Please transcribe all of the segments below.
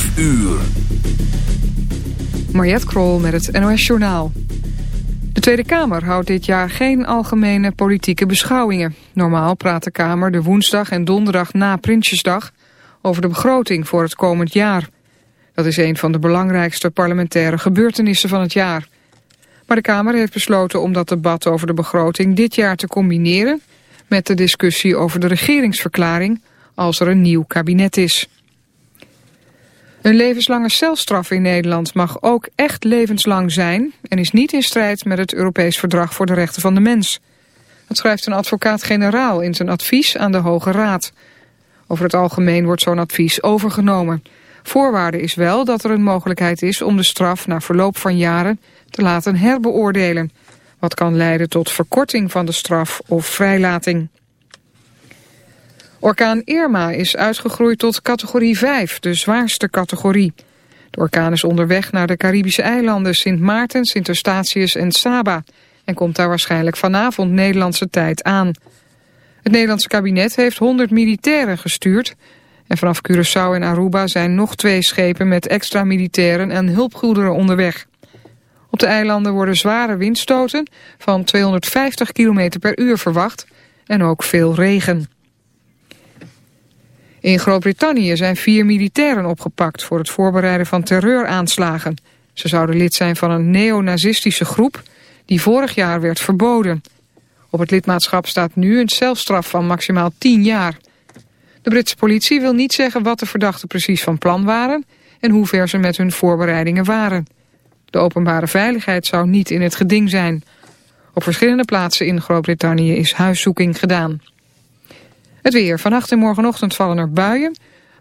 5 uur. Mariette Krol met het NOS Journaal. De Tweede Kamer houdt dit jaar geen algemene politieke beschouwingen. Normaal praat de Kamer de woensdag en donderdag na Prinsjesdag... over de begroting voor het komend jaar. Dat is een van de belangrijkste parlementaire gebeurtenissen van het jaar. Maar de Kamer heeft besloten om dat debat over de begroting dit jaar te combineren... met de discussie over de regeringsverklaring als er een nieuw kabinet is. Een levenslange celstraf in Nederland mag ook echt levenslang zijn... en is niet in strijd met het Europees Verdrag voor de Rechten van de Mens. Dat schrijft een advocaat-generaal in zijn advies aan de Hoge Raad. Over het algemeen wordt zo'n advies overgenomen. Voorwaarde is wel dat er een mogelijkheid is om de straf na verloop van jaren te laten herbeoordelen. Wat kan leiden tot verkorting van de straf of vrijlating. Orkaan Irma is uitgegroeid tot categorie 5, de zwaarste categorie. De orkaan is onderweg naar de Caribische eilanden Sint Maarten, Sint Eustatius en Saba... en komt daar waarschijnlijk vanavond Nederlandse tijd aan. Het Nederlandse kabinet heeft 100 militairen gestuurd... en vanaf Curaçao en Aruba zijn nog twee schepen met extra militairen en hulpgoederen onderweg. Op de eilanden worden zware windstoten van 250 km per uur verwacht en ook veel regen. In Groot-Brittannië zijn vier militairen opgepakt voor het voorbereiden van terreuraanslagen. Ze zouden lid zijn van een neonazistische groep die vorig jaar werd verboden. Op het lidmaatschap staat nu een celstraf van maximaal 10 jaar. De Britse politie wil niet zeggen wat de verdachten precies van plan waren... en hoe ver ze met hun voorbereidingen waren. De openbare veiligheid zou niet in het geding zijn. Op verschillende plaatsen in Groot-Brittannië is huiszoeking gedaan. Het weer. Vannacht en morgenochtend vallen er buien.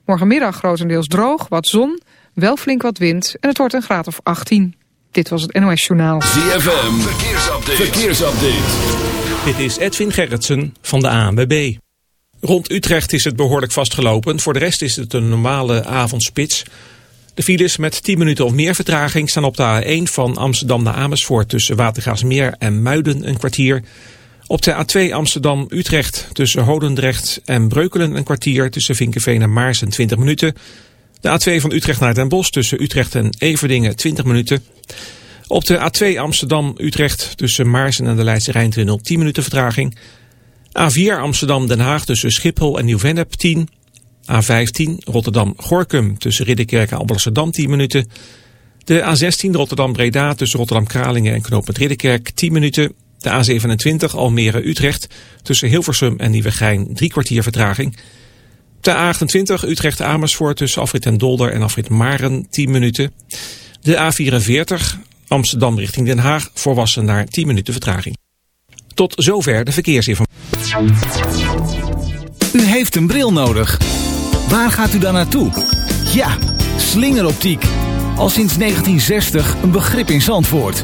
Morgenmiddag grotendeels droog, wat zon, wel flink wat wind en het wordt een graad of 18. Dit was het NOS Journaal. ZFM, verkeersupdate. verkeersupdate. Dit is Edwin Gerritsen van de ANWB. Rond Utrecht is het behoorlijk vastgelopen. Voor de rest is het een normale avondspits. De files met 10 minuten of meer vertraging staan op de A1 van Amsterdam naar Amersfoort... tussen Watergaasmeer en Muiden een kwartier... Op de A2 Amsterdam-Utrecht tussen Hodendrecht en Breukelen een kwartier tussen Vinkenveen en Maarsen 20 minuten. De A2 van Utrecht naar Den Bosch tussen Utrecht en Everdingen 20 minuten. Op de A2 Amsterdam-Utrecht tussen Maarsen en de Leidse Rijntunnel 10 minuten vertraging. A4 Amsterdam-Den Haag tussen Schiphol en Nieuw-Vennep 10. A15 Rotterdam-Gorkum tussen Ridderkerk en Alblasserdam 10 minuten. De A16 Rotterdam-Breda tussen Rotterdam-Kralingen en Knoopend Ridderkerk 10 minuten. De A27 Almere-Utrecht tussen Hilversum en Nieuwegein drie kwartier vertraging. De A28 Utrecht-Amersfoort tussen Afrit en Dolder en Afrit Maren 10 minuten. De A44 Amsterdam richting Den Haag voorwassen naar 10 minuten vertraging. Tot zover de verkeersinformatie. U heeft een bril nodig. Waar gaat u dan naartoe? Ja, slingeroptiek. Al sinds 1960 een begrip in Zandvoort.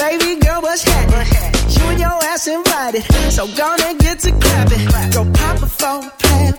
Baby girl, what's happening? You and your ass invited. So gonna get to clapping. Go pop a phone, pad,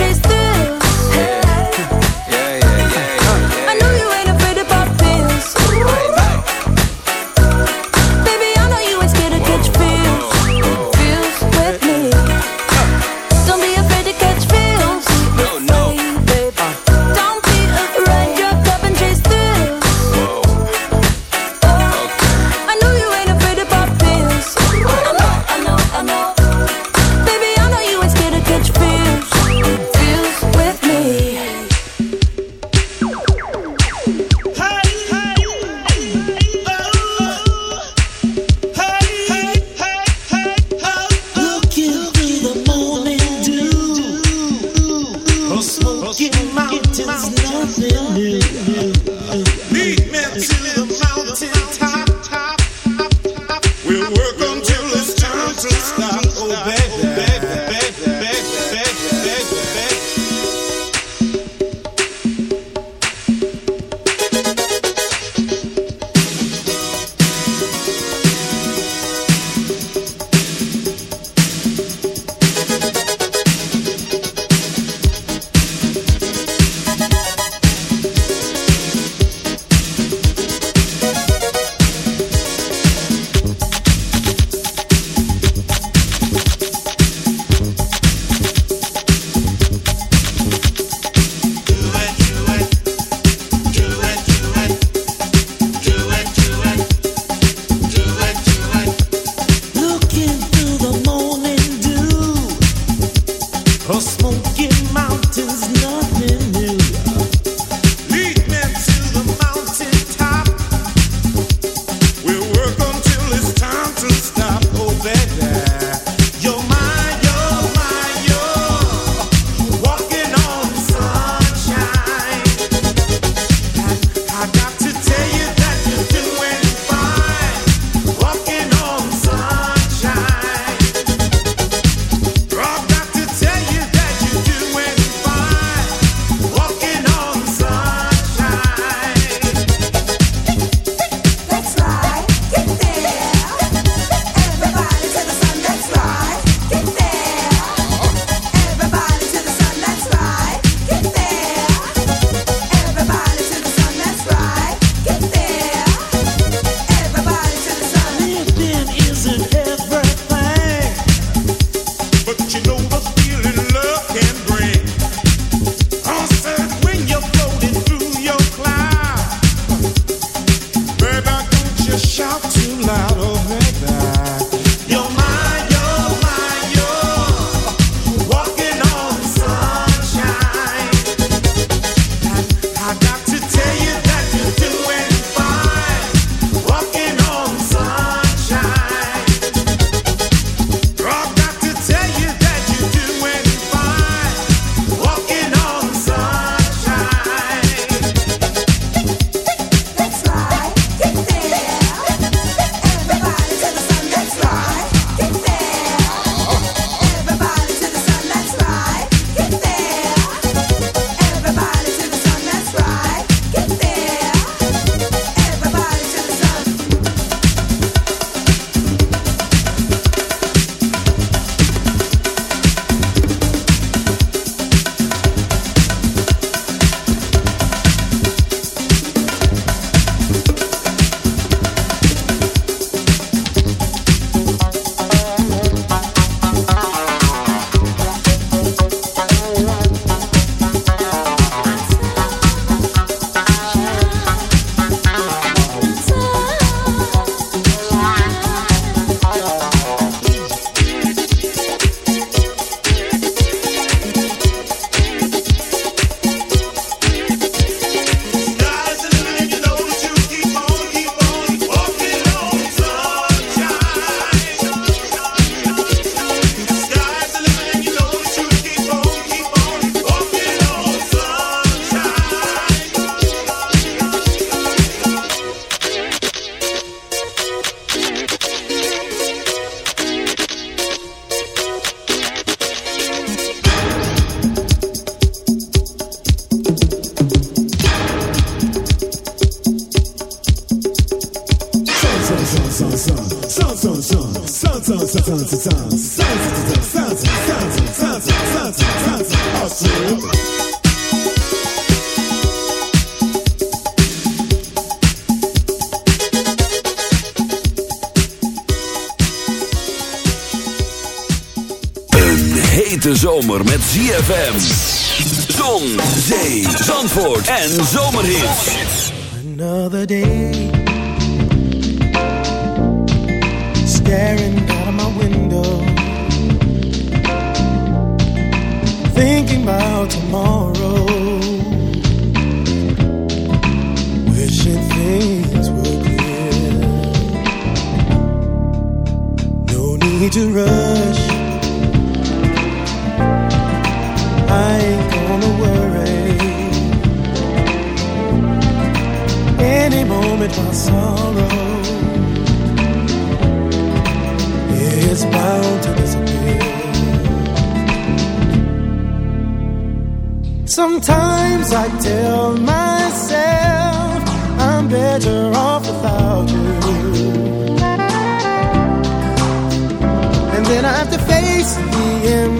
country's through. ZFM. Zon, zee, zandvoort en zomerhits. Another day. Staring out of my window. Thinking about tomorrow. Wishing things were clear. No need to rush ain't gonna worry. Any moment my sorrow is bound to disappear. Sometimes I tell myself I'm better off without you. And then I have to face the end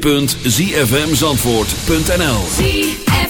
www.zfmzandvoort.nl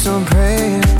keeps on praying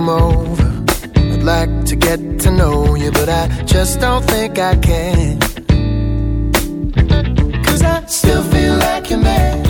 come over. I'd like to get to know you, but I just don't think I can. Cause I still feel like your man.